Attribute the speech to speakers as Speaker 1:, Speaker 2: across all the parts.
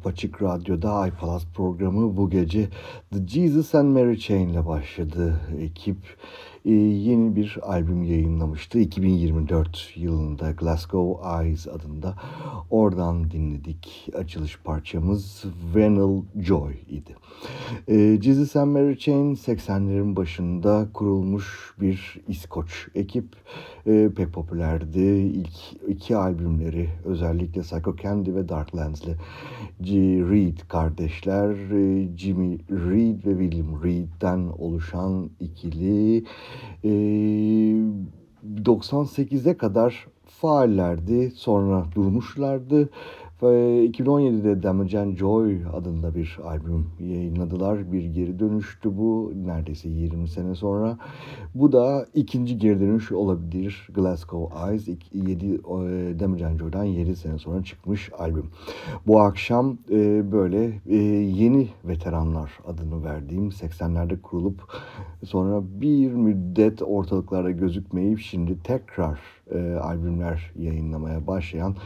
Speaker 1: Apaçık Radyo'da iPalaz programı bu gece The Jesus and Mary Chain ile başladı. Ekip yeni bir albüm yayınlamıştı. 2024 yılında Glasgow Eyes adında. Oradan dinledik. Açılış parçamız Venal Joy idi. E, Jesus and Mary Chain 80'lerin başında kurulmuş bir İskoç ekip. E, pek popülerdi. İlk iki albümleri özellikle Psycho Candy ve Darklands'le G. Reed kardeşler e, Jimmy Reed ve William Reed'den oluşan ikili e, 98'e kadar faallerdi. Sonra durmuşlardı. Ve 2017'de Damage and Joy adında bir albüm yayınladılar. Bir geri dönüştü bu neredeyse 20 sene sonra. Bu da ikinci geri dönüş olabilir. Glasgow Eyes 7 e, Damage and Joy'dan 7 sene sonra çıkmış albüm. Bu akşam e, böyle e, yeni veteranlar adını verdiğim 80'lerde kurulup sonra bir müddet ortalıklarda gözükmeyip şimdi tekrar e, albümler yayınlamaya başlayan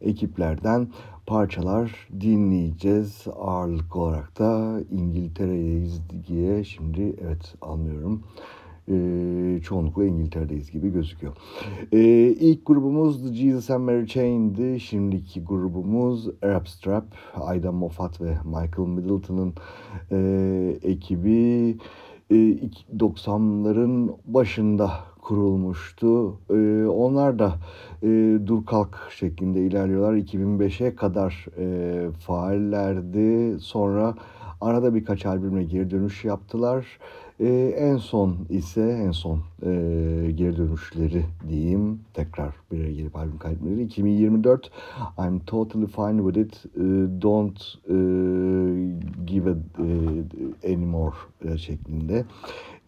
Speaker 1: ekiplerden parçalar dinleyeceğiz. Ağırlık olarak da İngiltere'deyiz diye şimdi evet anlıyorum. Ee, çoğunlukla İngiltere'deyiz gibi gözüküyor. Ee, ilk grubumuz The Jesus and Mary Chain'di. Şimdiki grubumuz Arab Strap. Ayda Moffat ve Michael Middleton'ın e, ekibi e, 90'ların başında kurulmuştu. E, onlar da e, dur kalk şeklinde ilerliyorlar. 2005'e kadar e, faallerdi. Sonra arada birkaç albümle geri dönüş yaptılar. Ee, en son ise en son e, geri dönüşleri diyeyim. Tekrar bir araya albüm kaydetmeleri. 2024 I'm totally fine with it e, don't e, give a e, anymore e, şeklinde.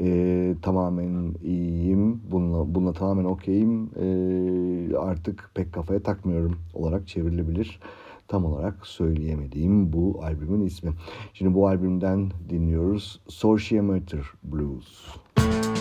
Speaker 1: E, tamamen iyiyim. Bununla, bununla tamamen okeyim. E, artık pek kafaya takmıyorum olarak çevrilebilir tam olarak söyleyemediğim bu albümün ismi. Şimdi bu albümden dinliyoruz Sociometer Blues.
Speaker 2: I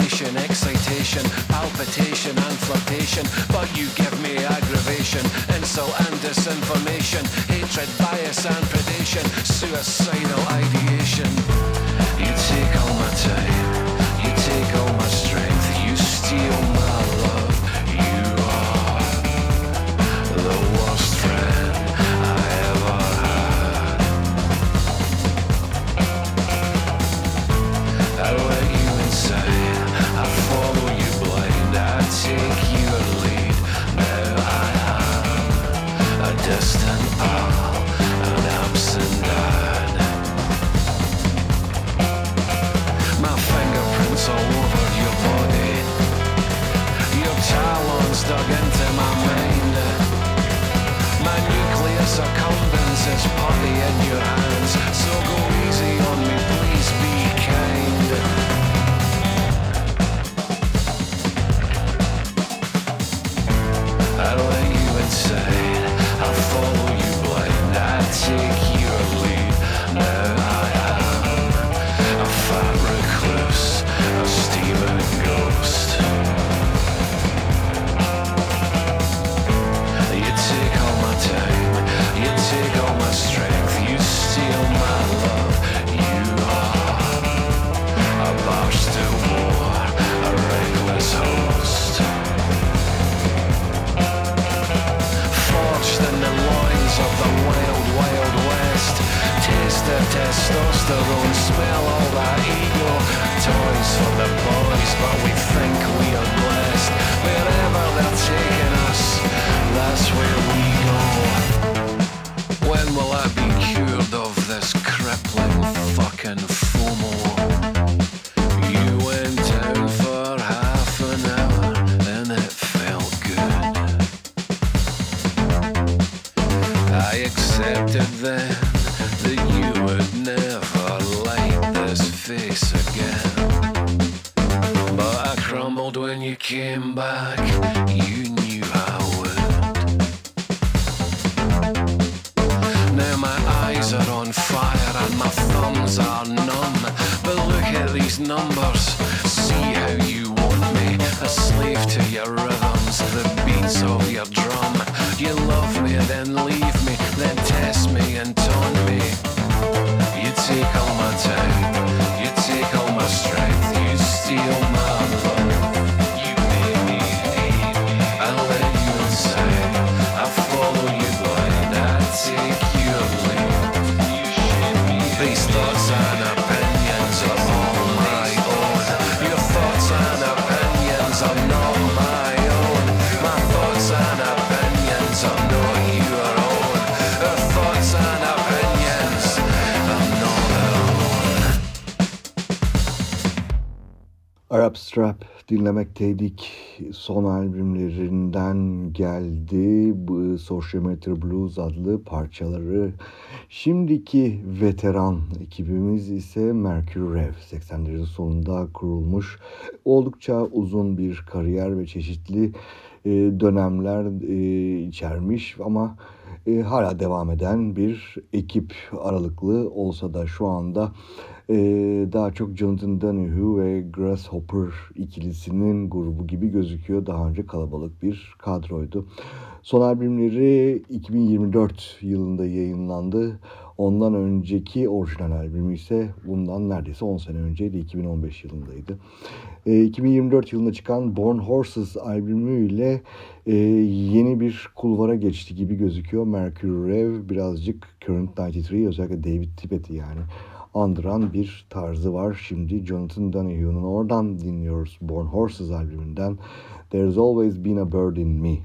Speaker 2: excitation, palpitation, and flirtation. But you give me aggravation, insult and disinformation, hatred, bias, and predation, suicidal ideation. You take all my time, you take all my strength, you steal dug into my mind. My nucleus accumbens is putty in your hands, so go easy on me, please be kind. I let you inside, I follow you blind, I take
Speaker 3: dinlemekteydik. Son albümlerinden geldi bu Sociometer Blues adlı parçaları. Şimdiki veteran ekibimiz ise Mercury Rev. 80'lerin sonunda kurulmuş. Oldukça uzun bir kariyer ve çeşitli e, dönemler e, içermiş ama e, hala devam eden bir ekip aralıklı olsa da şu anda e, daha çok Jonathan Donahue ve Grasshopper ikilisinin grubu gibi gözüküyor. Daha önce kalabalık bir kadroydu. Son albümleri 2024 yılında yayınlandı. Ondan önceki orijinal albümü ise bundan neredeyse 10 sene önceydi. 2015 yılındaydı. E, 2024 yılında çıkan Born Horses albümüyle e, yeni bir kulvara geçti gibi gözüküyor. Mercury Rev birazcık Current 93 özellikle David Tippett'i yani andıran bir tarzı var. Şimdi Jonathan Donahue'nun oradan dinliyoruz Born Horses albümünden. There's Always Been a Bird in Me.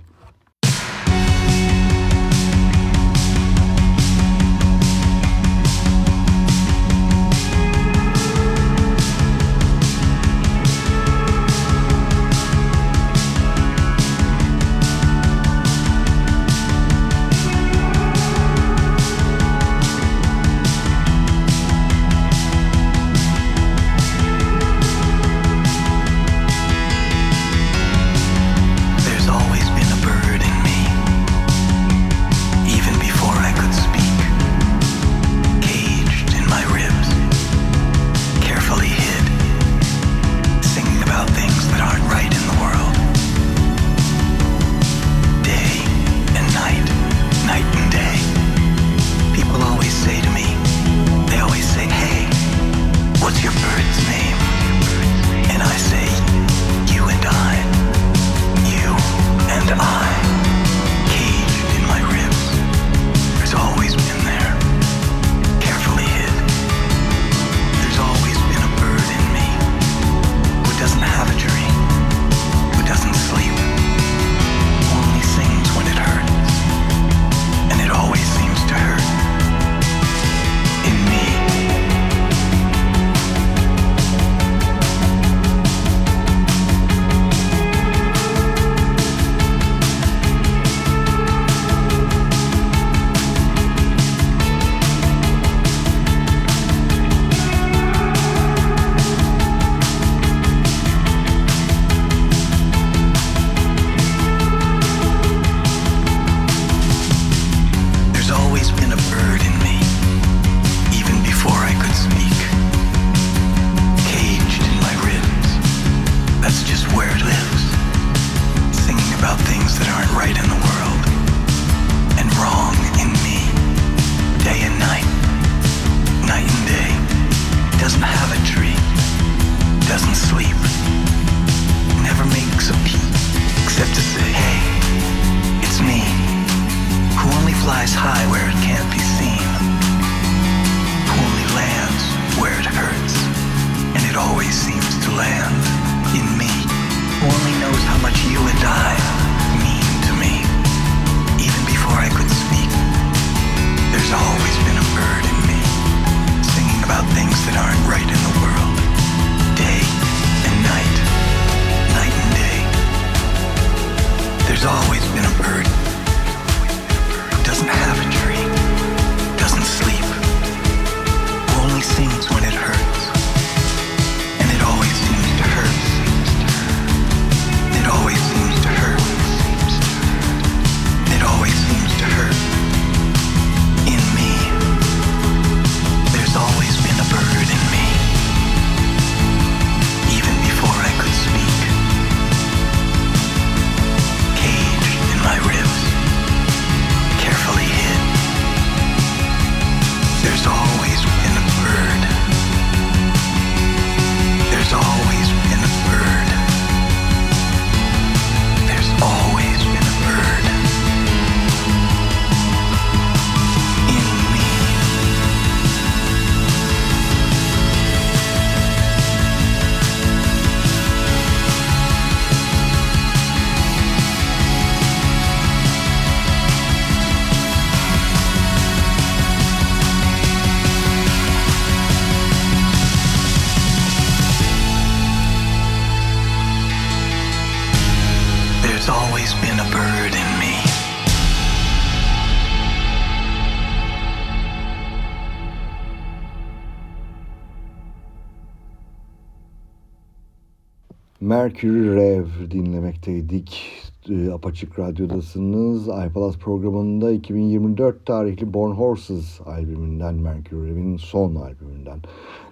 Speaker 4: Mercury Rev dinlemekteydik. E, Apaçık Radyo'dasınız. iPalaz programında 2024 tarihli Born Horses albümünden, Mercury Rev'in son albümünden.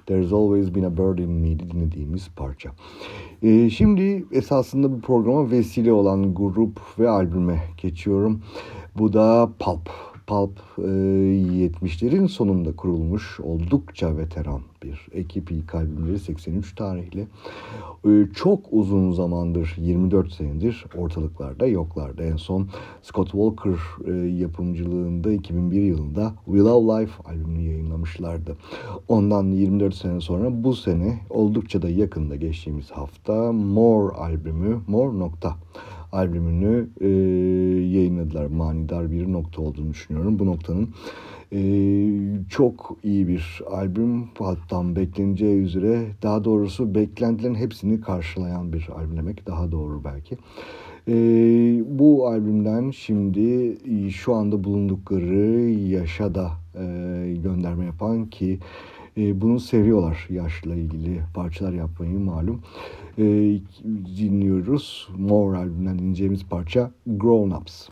Speaker 4: There's Always Been a Bird in Me'di dinlediğimiz parça. E, şimdi esasında bu programa vesile olan grup ve albüme geçiyorum. Bu da Pulp. Pulp 70'lerin e, sonunda kurulmuş oldukça veteran bir ekip ilk albümleri 83 tarihli. E, çok uzun zamandır 24 senedir ortalıklarda yoklardı. En son Scott Walker e, yapımcılığında 2001 yılında We Love Life albümünü yayınlamışlardı. Ondan 24 sene sonra bu sene oldukça da yakında geçtiğimiz hafta More albümü More nokta albümünü e, yayınladılar. Manidar bir nokta olduğunu düşünüyorum. Bu noktanın e, çok iyi bir albüm. Hatta bekleneceği üzere daha doğrusu beklentilerin hepsini karşılayan bir albüm demek daha doğru belki. E, bu albümden şimdi şu anda bulundukları yaşa da e, gönderme yapan ki e, bunu seviyorlar yaşla ilgili parçalar yapmayı malum. E, dinliyoruz. More albümünden dinleyeceğimiz parça Grown Ups.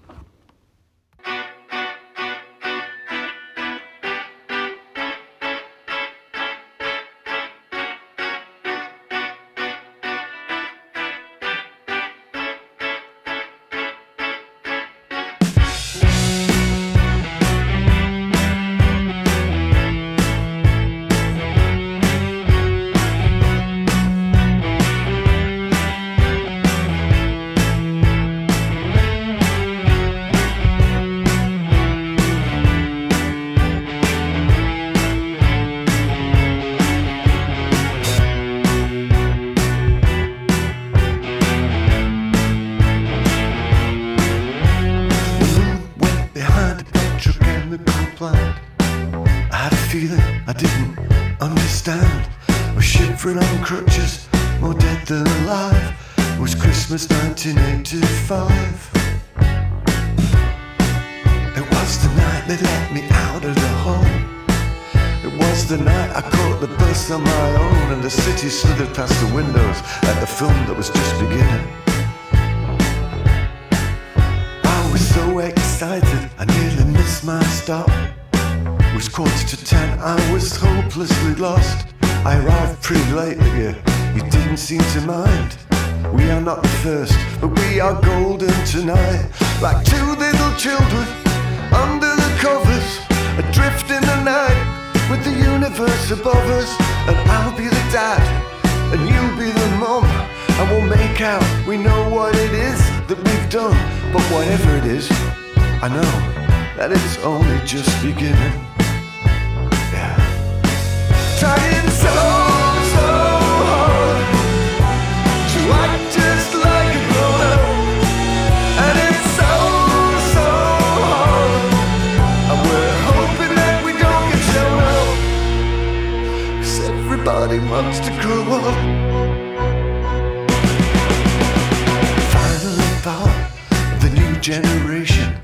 Speaker 4: generation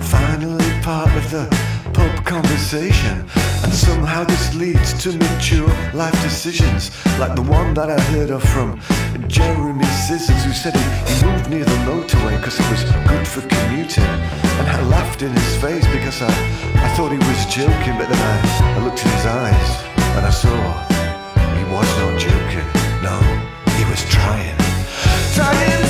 Speaker 4: finally part of the pop conversation. And somehow this leads to mature life decisions, like the one that I heard of from Jeremy Scissors, who said he, he moved near the motorway because it was good for commuting. And I laughed in his face because I, I thought he was joking, but then I, I looked in his eyes and I saw he was not joking. No, he was trying. Trying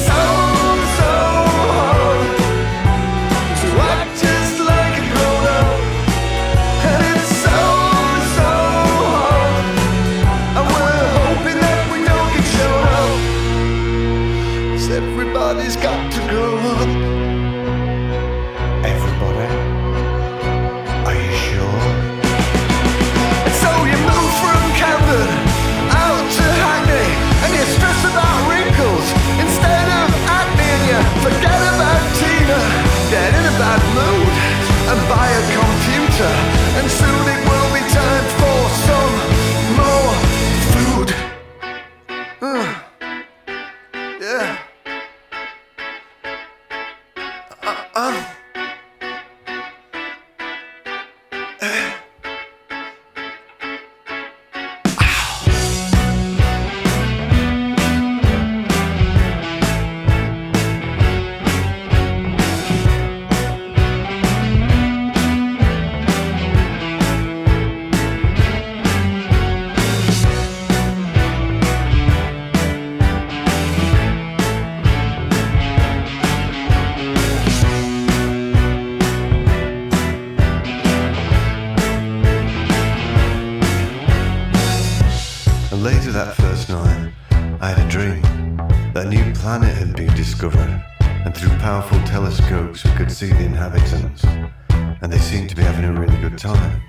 Speaker 4: discovered, and through powerful telescopes we could see the inhabitants, and they seemed to be having a really good time.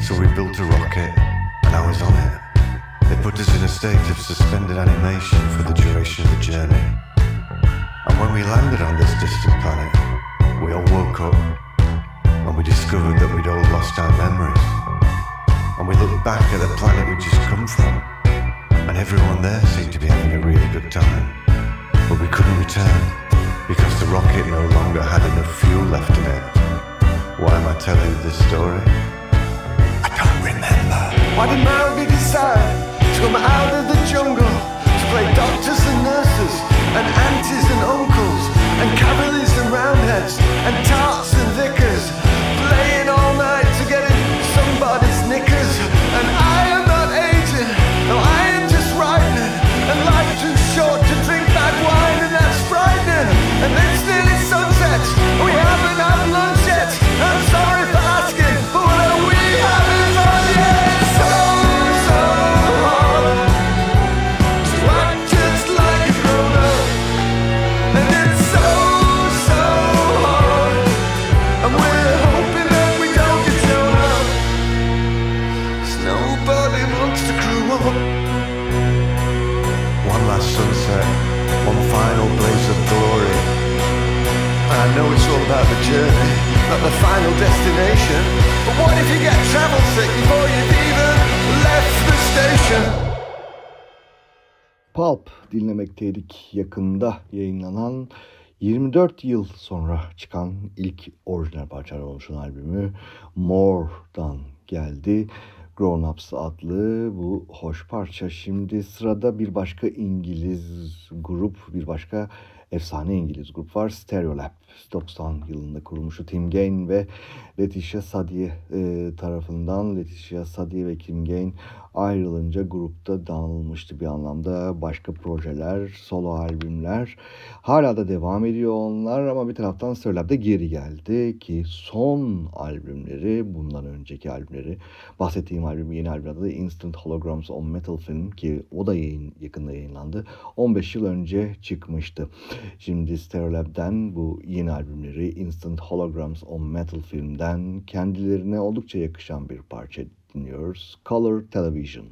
Speaker 4: So we built a rocket, and I was on it. They put us in a state of suspended animation for the duration of the journey. And when we landed on this distant planet, we all woke up, and we discovered that we'd all lost our memories. And we looked back at the planet we'd just come from, and everyone there seemed to be having a really good time. But we couldn't return because the rocket no longer had enough fuel left in it. Why am I telling this story? I don't remember. Why did Mowgli decide to come out of the jungle to play doctors and nurses, and aunties and uncles, and cavaliers and roundheads, and tarts and vicars, sex. Not the final destination. But what if you get travel sick before you've even left the station?
Speaker 1: Pulp dinlemekteydik yakında yayınlanan 24 yıl sonra çıkan ilk orijinal parçalar oluşan albümü More'dan geldi. Grown Ups adlı bu hoş parça. Şimdi sırada bir başka İngiliz grup, bir başka efsane İngiliz grup var. Stereolab. 90 yılında kurulmuştu Tim Gain ve Letitia Sadie e, tarafından. Letitia Sadie ve Tim Gain ayrılınca grupta dağılmıştı bir anlamda. Başka projeler, solo albümler hala da devam ediyor onlar ama bir taraftan Stereolab da geri geldi ki son albümleri bundan önceki albümleri bahsettiğim albüm yeni albüm adı Instant Holograms on Metal Film ki o da yayın, yakında yayınlandı. 15 yıl önce çıkmıştı. Şimdi Stereolab'den bu yeni albümleri Instant Holograms on Metal Film'den kendilerine oldukça yakışan bir parça dinliyoruz. Color Television.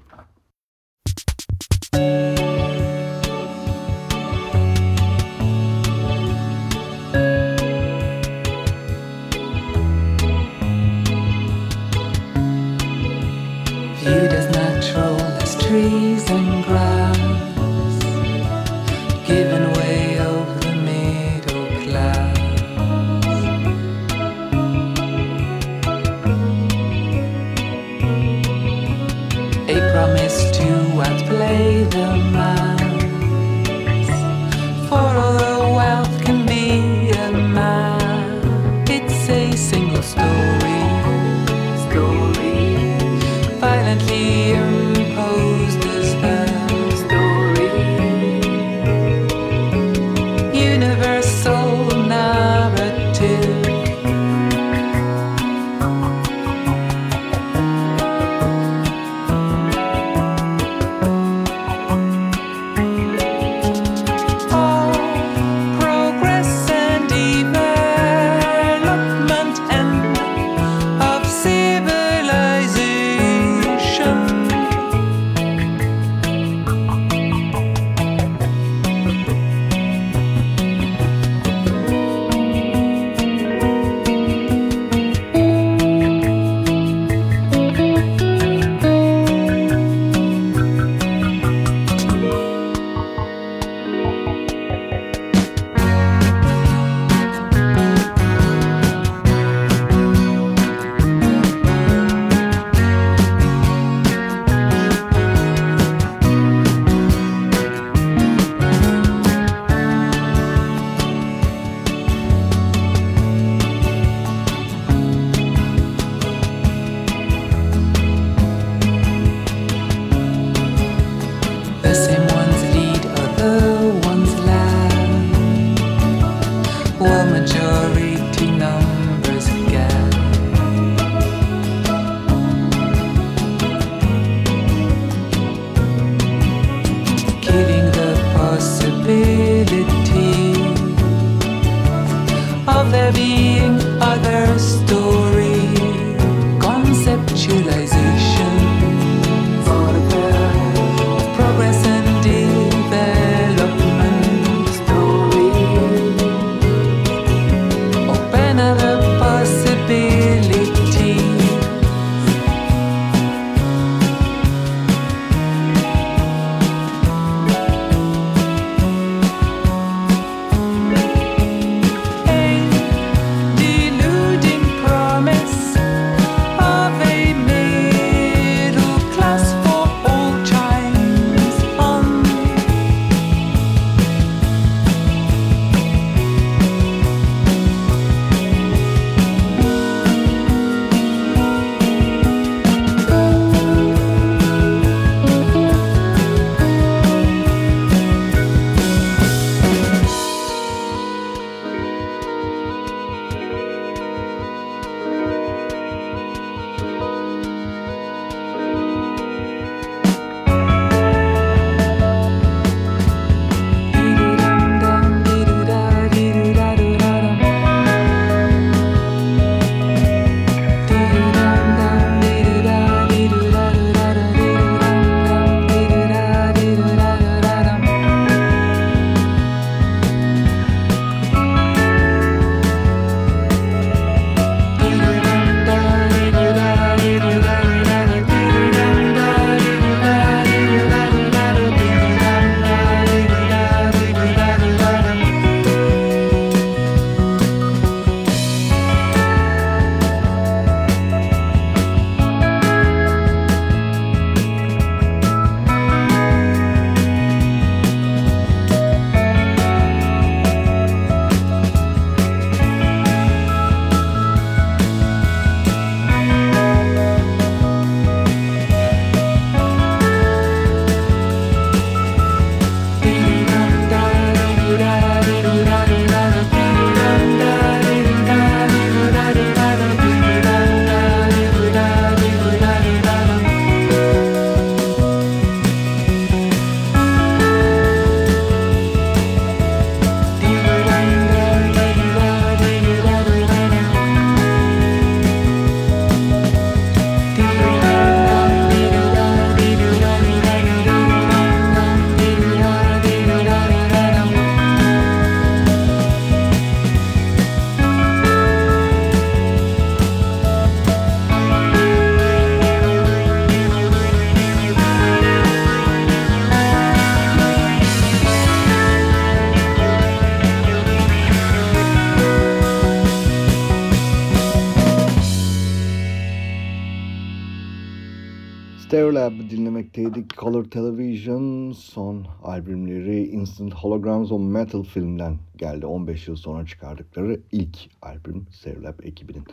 Speaker 1: 7 Color Television son albümleri Instant Holograms on Metal filmden geldi. 15 yıl sonra çıkardıkları ilk albüm Serlab ekibinin.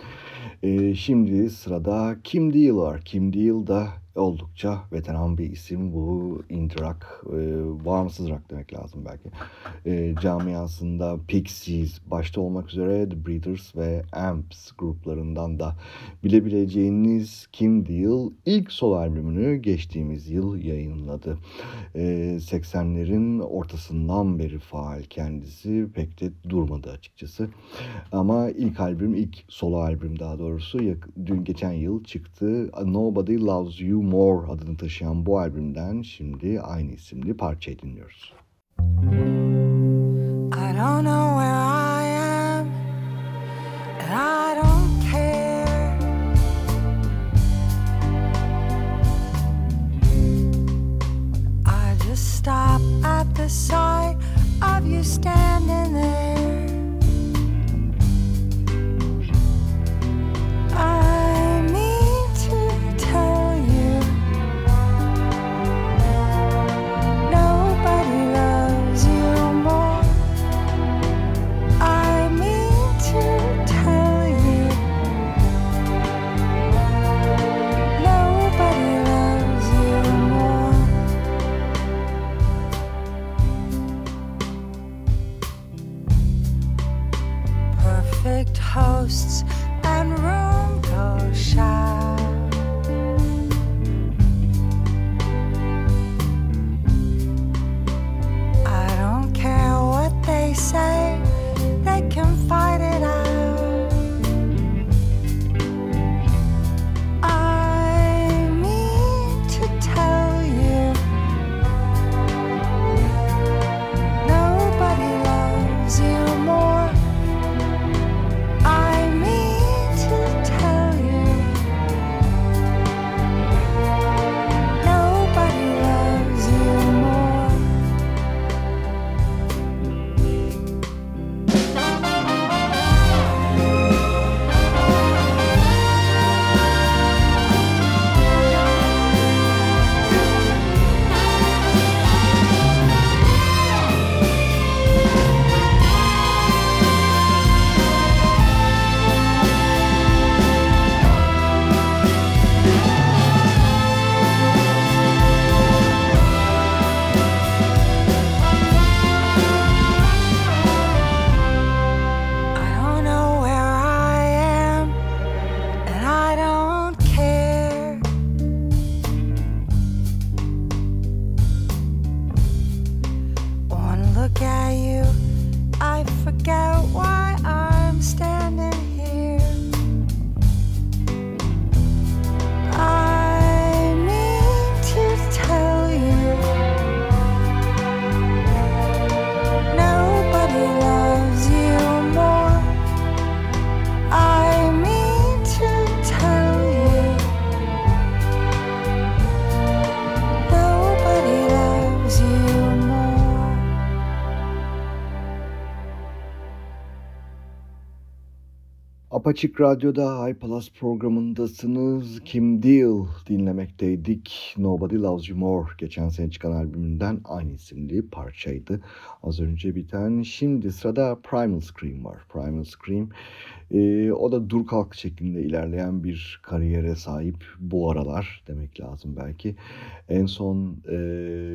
Speaker 1: Ee, şimdi sırada Kim Deal var. Kim Deal da oldukça veteran bir isim. Bu indie rock, e, bağımsız rock demek lazım belki. E, camiasında Pixies başta olmak üzere The Breeders ve Amps gruplarından da bilebileceğiniz Kim Deal ilk solo albümünü geçtiğimiz yıl yayınladı. E, 80'lerin ortasından beri faal kendisi pek de durmadı açıkçası. Ama ilk albüm, ilk solo albüm daha doğrusu dün geçen yıl çıktı. Nobody Loves You More adını taşıyan bu albümden şimdi aynı isimli parçayı dinliyoruz.
Speaker 5: I don't know where I am, and I don't care. I just stop at the sight of you standing there. ghosts
Speaker 1: Apaçık Radyo'da iPlus programındasınız. Kim Deal dinlemekteydik. Nobody Loves You More geçen sene çıkan albümünden aynı isimli parçaydı. Az önce biten. Şimdi sırada Primal Scream var. Primal Scream e, o da dur kalk şeklinde ilerleyen bir kariyere sahip bu aralar demek lazım belki. En son e,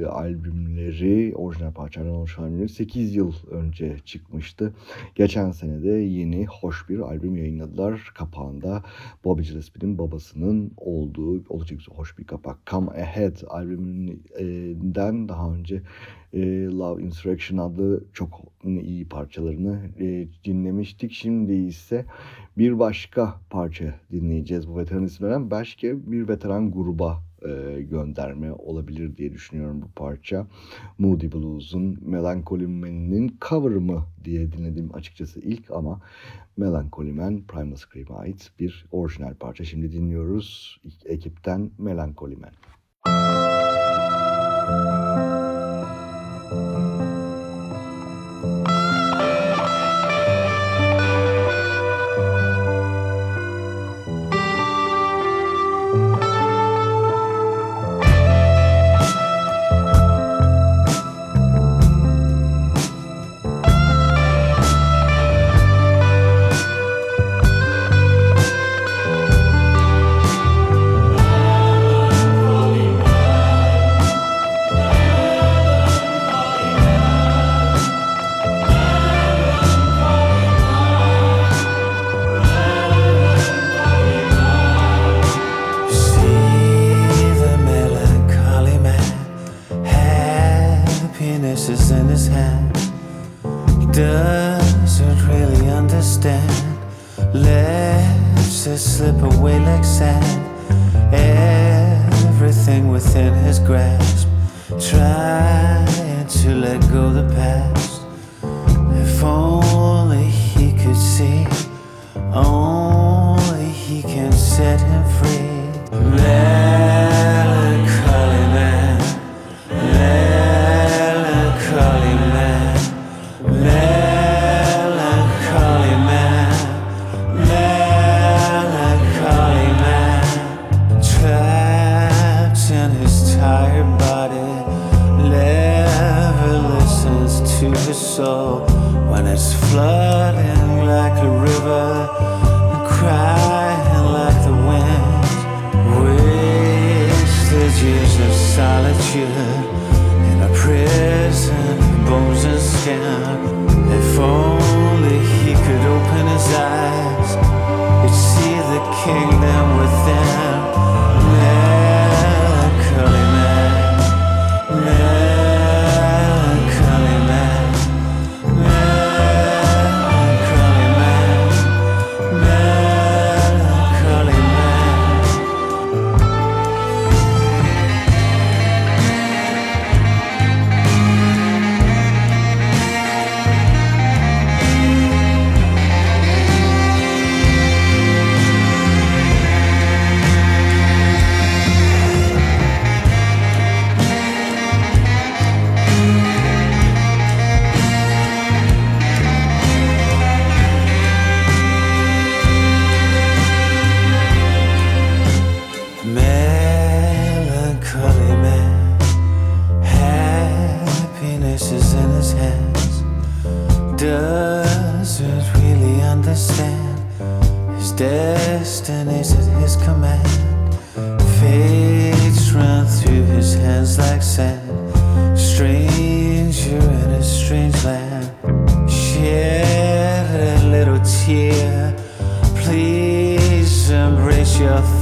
Speaker 1: albümleri, orijinal parçalardan oluşan albümleri 8 yıl önce çıkmıştı. Geçen sene de yeni hoş bir albüm yayınladılar. Kapağında Bobby Gillespie'nin babasının olduğu oldukça hoş bir kapak. Come Ahead albümünden daha önce e, Love Insurrection adlı çok iyi parçalarını e, dinlemiştik. Şimdi ise bir başka parça dinleyeceğiz bu veteran isimlerden. Başka bir veteran gruba e, gönderme olabilir diye düşünüyorum bu parça. Moody Blues'un Melancholy Man'in cover'ı mı diye dinledim açıkçası ilk ama Melancholy Man Primal Scream'e ait bir orijinal parça. Şimdi dinliyoruz ekipten Melancholy Man.
Speaker 5: I
Speaker 6: slip away like sand. Everything within his grasp, trying to let go the past.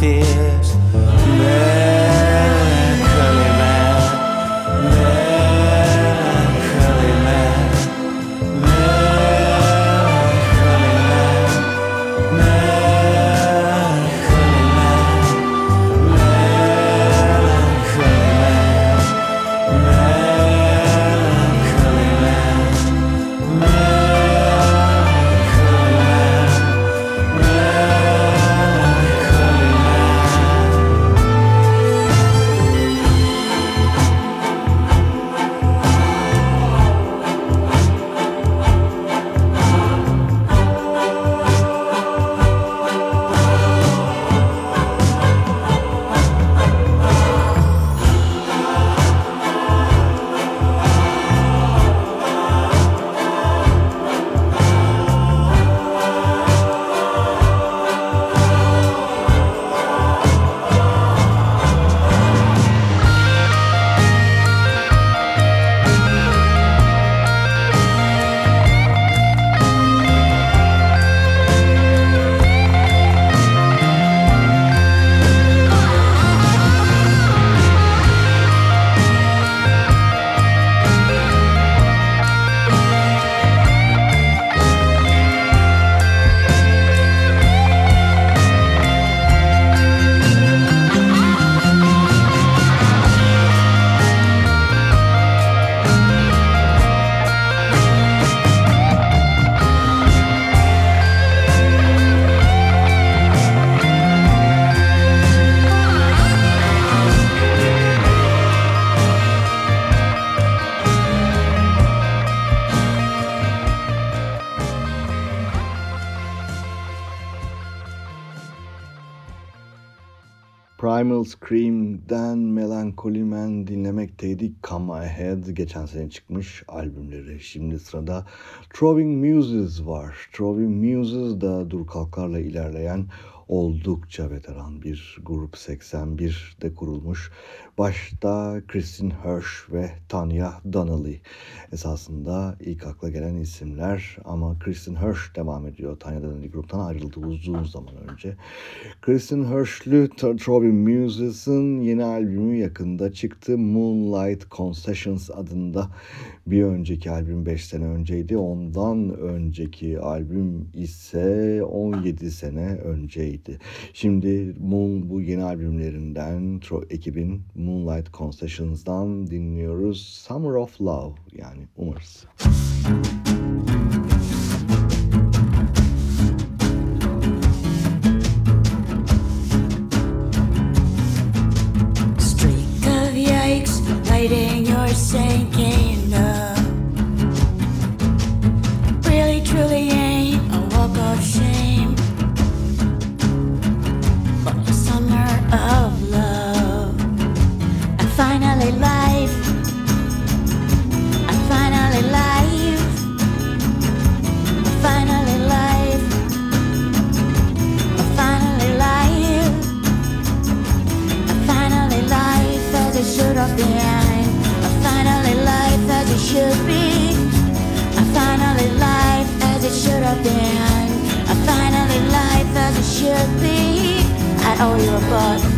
Speaker 6: fears
Speaker 1: Primal Scream'den Melancholy Man dinlemekteydik. Come Ahead geçen sene çıkmış albümleri. Şimdi sırada Troving Muses var. Troving Muses da dur kalklarla ilerleyen oldukça veteran bir grup 81'de kurulmuş. Başta Kristin Hirsch ve Tanya Donnelly esasında ilk akla gelen isimler ama Kristin Hirsch devam ediyor. Tanya Donnelly gruptan ayrıldı uzun zaman önce. Kristin Hirsch'lü Troving Muses'ın yeni albümü yakında çıktı. Moonlight Concessions adında bir önceki albüm 5 sene önceydi. Ondan önceki albüm ise 17 sene önceydi. Şimdi Moon bu yeni albümlerinden ekibin Moonlight Concessions'dan dinliyoruz. Summer of Love yani umarız.
Speaker 7: Streak of yikes, lighting your sinking owe you a buck.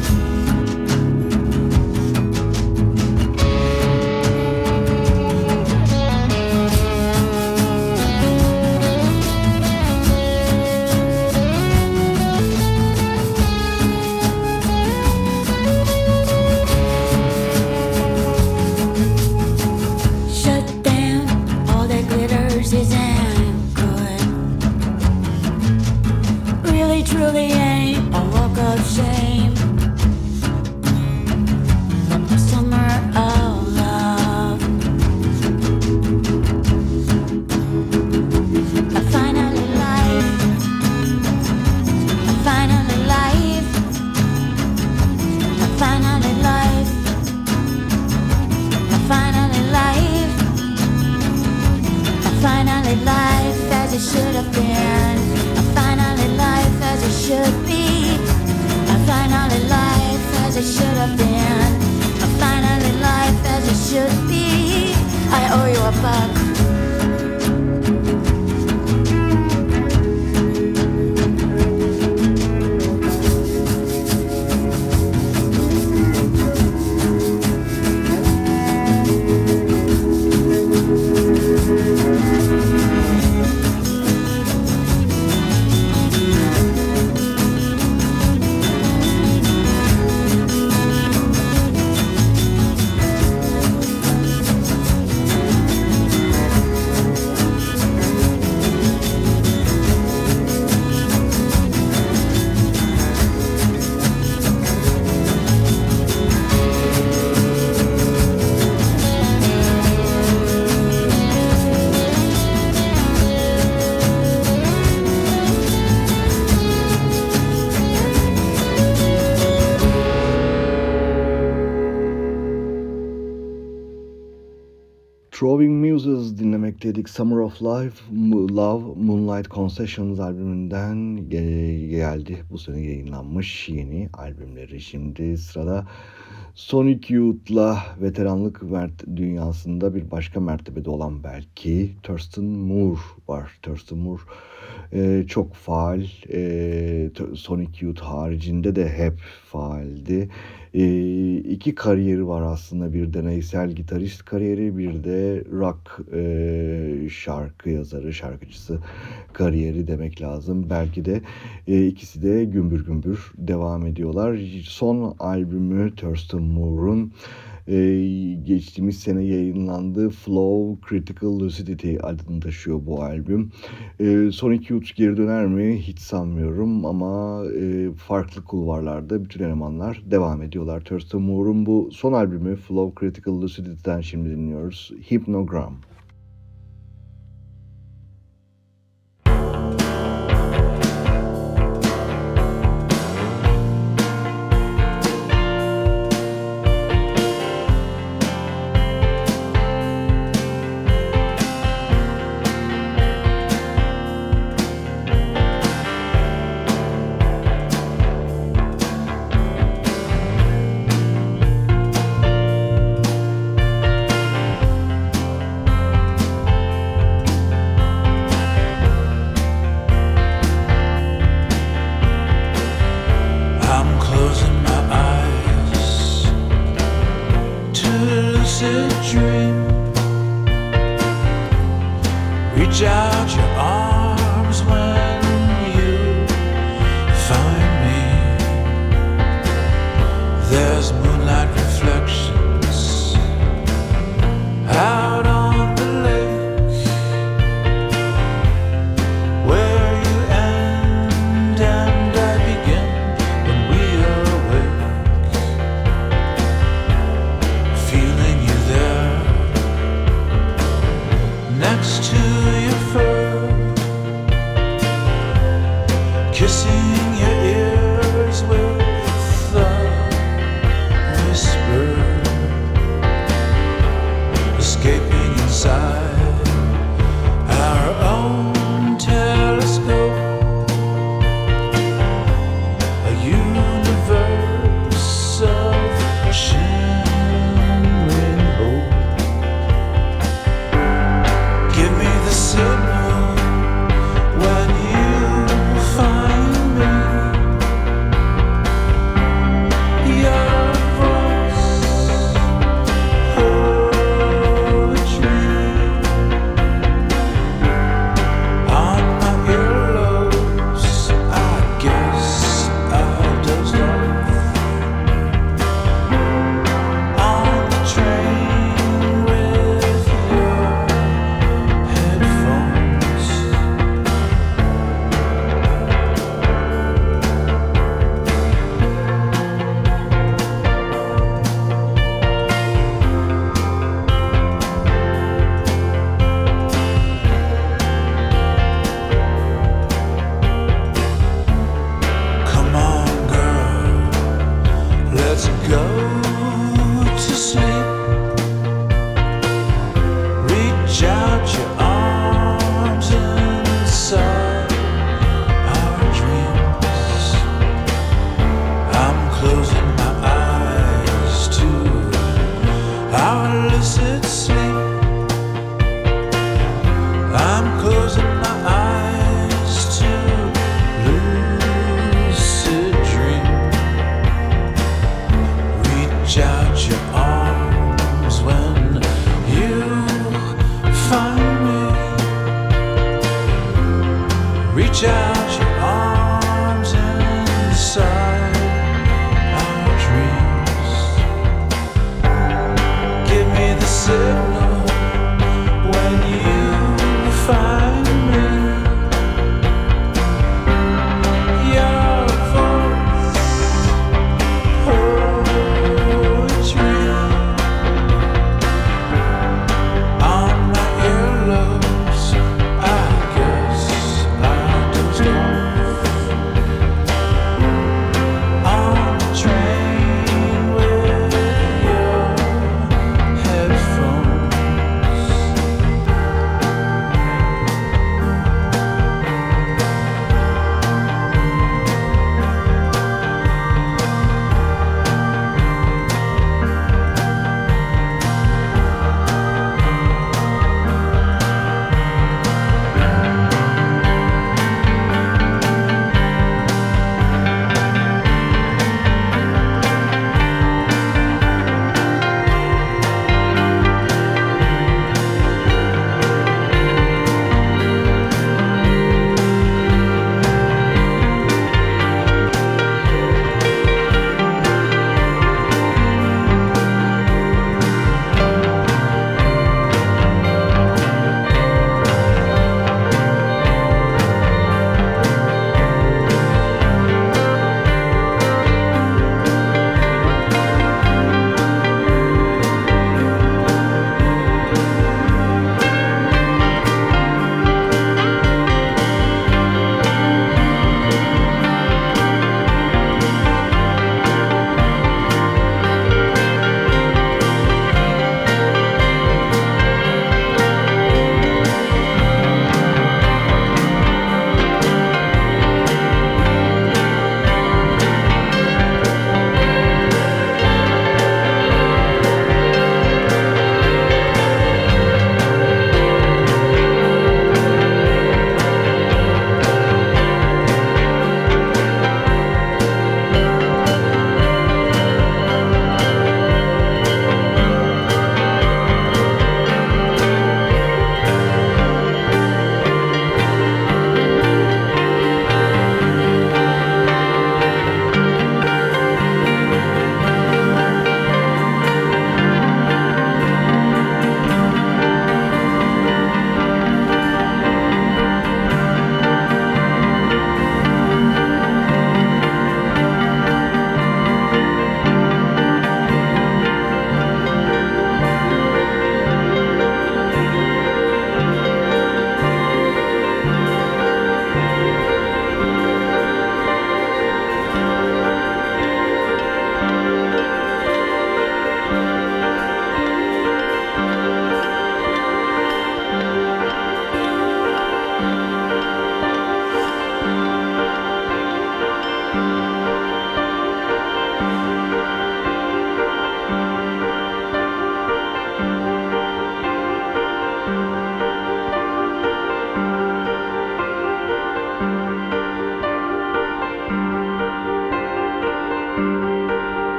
Speaker 1: Dinlemekteydik. Summer of Life, Love, Moonlight Concessions albümünden ge- geldi. Bu sene yayınlanmış yeni albümleri. Şimdi sırada Sonic Youth'la veteranlık mert- dünyasında bir başka mertebede olan belki Thurston Moore var. Thurston Moore e, çok faal. E, Sonic Youth haricinde de hep faaldi. E, iki kariyeri var aslında. Bir deneysel gitarist kariyeri, bir de rock e, şarkı yazarı, şarkıcısı kariyeri demek lazım. Belki de e, ikisi de gümbür gümbür devam ediyorlar. Son albümü Thurston Moore'un e, geçtiğimiz sene yayınlandığı Flow Critical Lucidity adını taşıyor bu albüm. E, Sonic Youth geri döner mi hiç sanmıyorum ama e, farklı kulvarlarda bütün elemanlar devam ediyorlar. Thurston Moore'un bu son albümü Flow Critical Lucidity'den şimdi dinliyoruz. Hypnogram.
Speaker 2: Out your arms our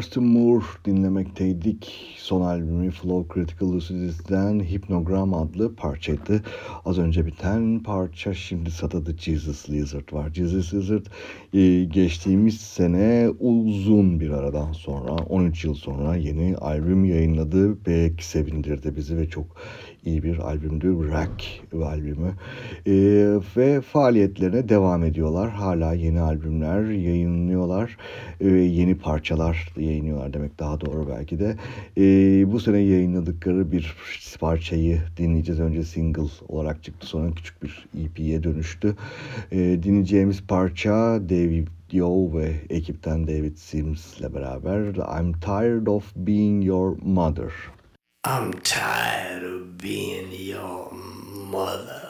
Speaker 1: Thurston Moore dinlemekteydik. Son albümü Flow Critical Lucidity'den Hypnogram adlı parçaydı. Az önce biten parça şimdi The Jesus Lizard var. Jesus Lizard e, geçtiğimiz sene uzun bir aradan sonra 13 yıl sonra yeni albüm yayınladı. Pek sevindirdi bizi ve çok iyi bir albümdü. Rack albümü. E, ve faaliyetlerine devam ediyorlar. Hala yeni albümler yayınlıyorlar. E, yeni parçalar yayınlıyorlar demek daha doğru belki de. E, bu sene yayınladıkları bir parçayı dinleyeceğiz. Önce single olarak çıktı sonra küçük bir EP'ye dönüştü. E, dinleyeceğimiz parça David Yo ve ekipten David Sims ile beraber I'm Tired of Being Your Mother.
Speaker 4: I'm tired of being your mother.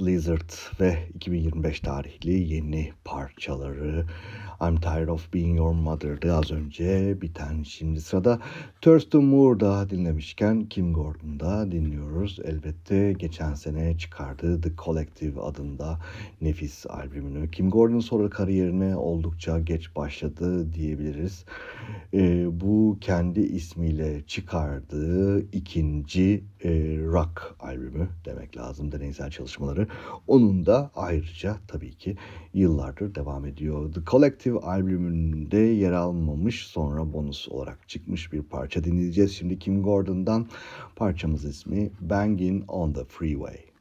Speaker 1: Lizard ve 2025 tarihli yeni parçaları I'm Tired of Being Your Mother'dı az önce biten şimdi sırada Thurston Moore'da dinlemişken Kim Gordon'da dinliyoruz. Elbette geçen sene çıkardığı The Collective adında nefis albümünü. Kim Gordon sonra kariyerine oldukça geç başladı diyebiliriz. Ee, bu kendi ismiyle çıkardığı ikinci e, rock albümü demek lazım. Deneysel çalışmaları
Speaker 8: çalışmaları. Onun da ayrıca tabii ki yıllardır devam ediyor. The Collective albümünde yer almamış sonra bonus olarak çıkmış bir parça dinleyeceğiz. Şimdi Kim Gordon'dan parçamız ismi Bangin' on the Freeway.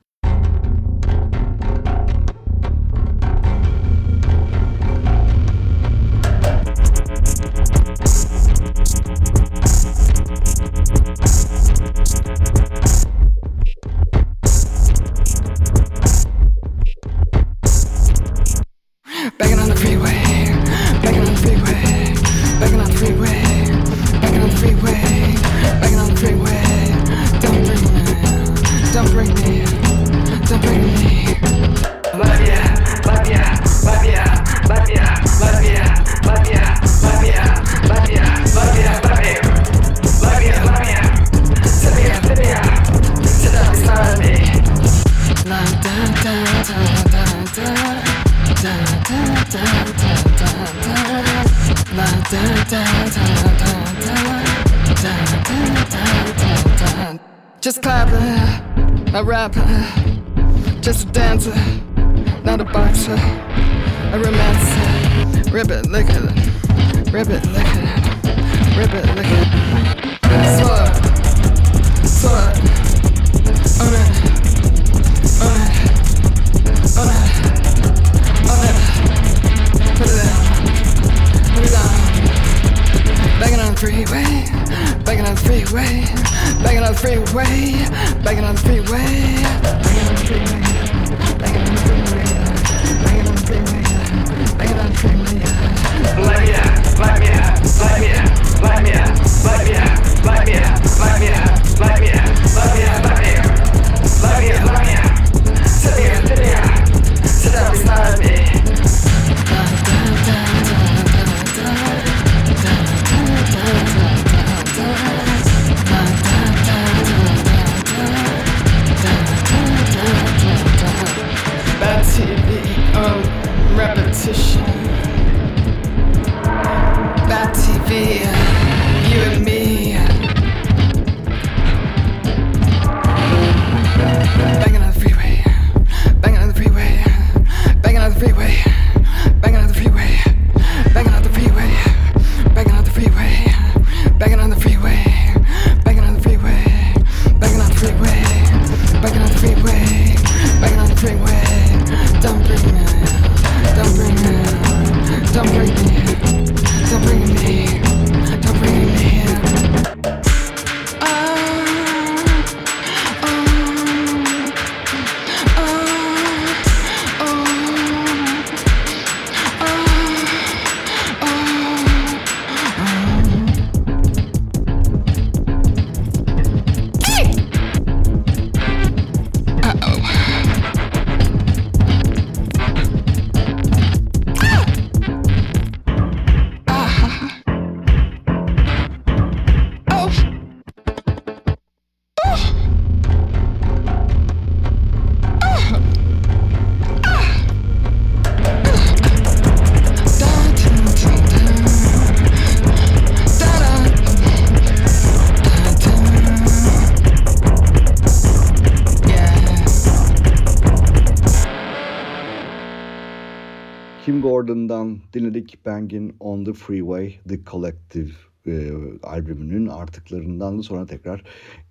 Speaker 8: Kim Gordon'dan dinledik Bangin' on the Freeway, The Collective e, albümünün artıklarından da sonra tekrar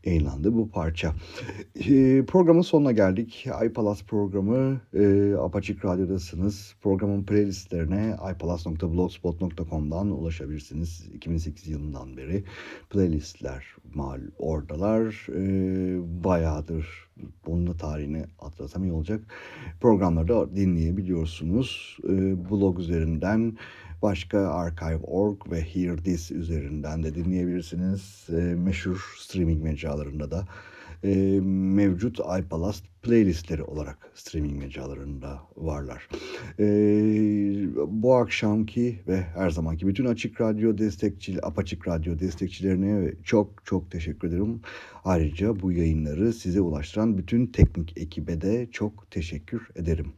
Speaker 8: yayınlandı bu parça. E, programın sonuna geldik. iPalas programı e, Apaçık Radyo'dasınız. Programın playlistlerine ipalas.blogspot.com'dan ulaşabilirsiniz. 2008 yılından beri playlistler mal oradalar. E, bayağıdır bunun da tarihini atlasam iyi olacak. Programları da dinleyebiliyorsunuz. E, blog üzerinden başka Archive.org ve Hear This üzerinden de dinleyebilirsiniz. E, meşhur streaming mecralarında da e, mevcut iPalast playlistleri olarak streaming mecralarında varlar. E, bu akşamki ve her zamanki bütün Açık Radyo destekçi, Apaçık Radyo destekçilerine çok çok teşekkür ederim. Ayrıca bu yayınları size ulaştıran bütün teknik ekibe de çok teşekkür ederim.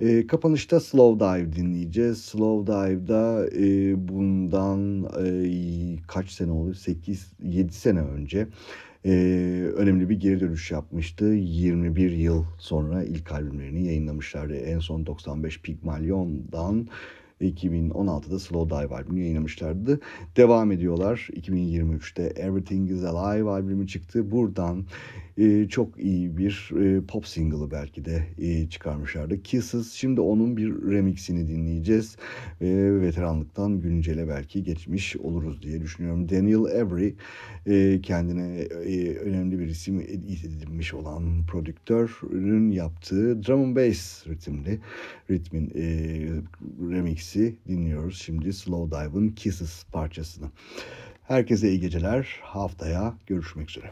Speaker 8: E, kapanışta Slow Dive dinleyeceğiz. Slow Dive'da e, bundan e, kaç sene oldu? 8-7 sene önce
Speaker 1: e, önemli bir geri dönüş yapmıştı. 21 yıl sonra ilk albümlerini yayınlamışlardı. En son 95 Pygmalion'dan 2016'da Slow Dive albümünü yayınlamışlardı. Devam ediyorlar. 2023'te Everything is Alive albümü çıktı. Buradan e, çok iyi bir e, pop single'ı belki de e, çıkarmışlardı. Kisses. Şimdi onun bir remixini dinleyeceğiz. E, veteranlıktan güncele belki geçmiş oluruz diye düşünüyorum. Daniel Avery e, kendine önemli bir isim edinmiş olan prodüktörün yaptığı drum and bass ritimli ritmin remixi dinliyoruz. Şimdi Slow Dive'ın Kisses parçasını. Herkese iyi geceler. Haftaya görüşmek üzere.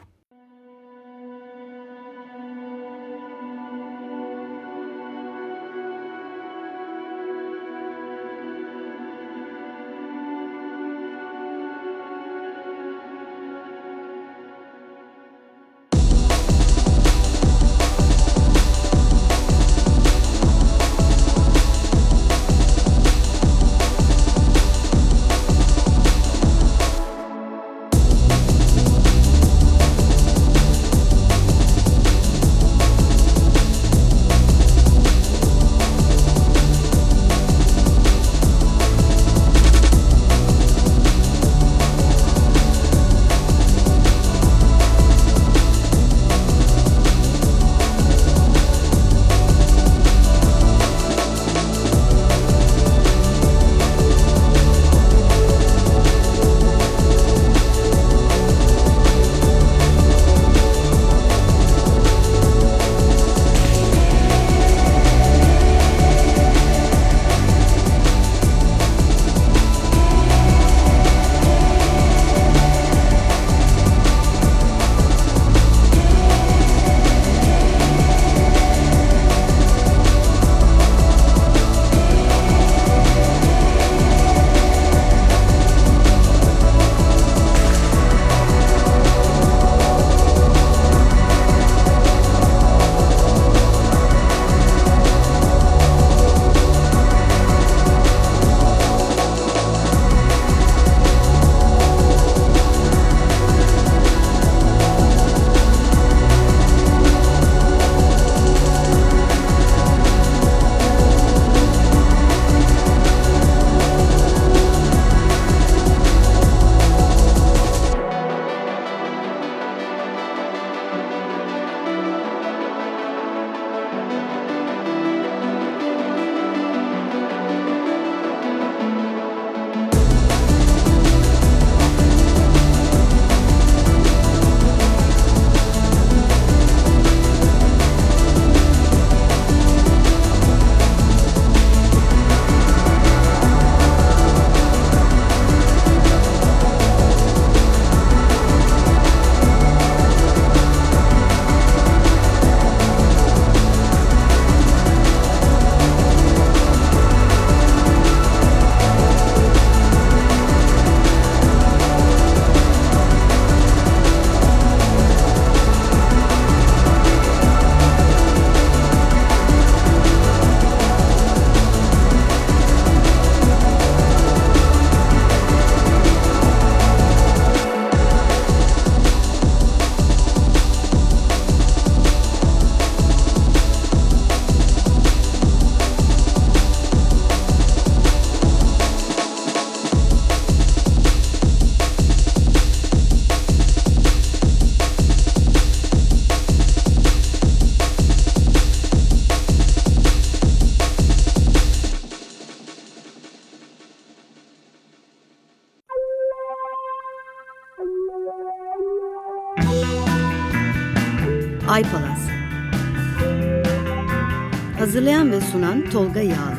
Speaker 9: Sunan Tolga Yağlı.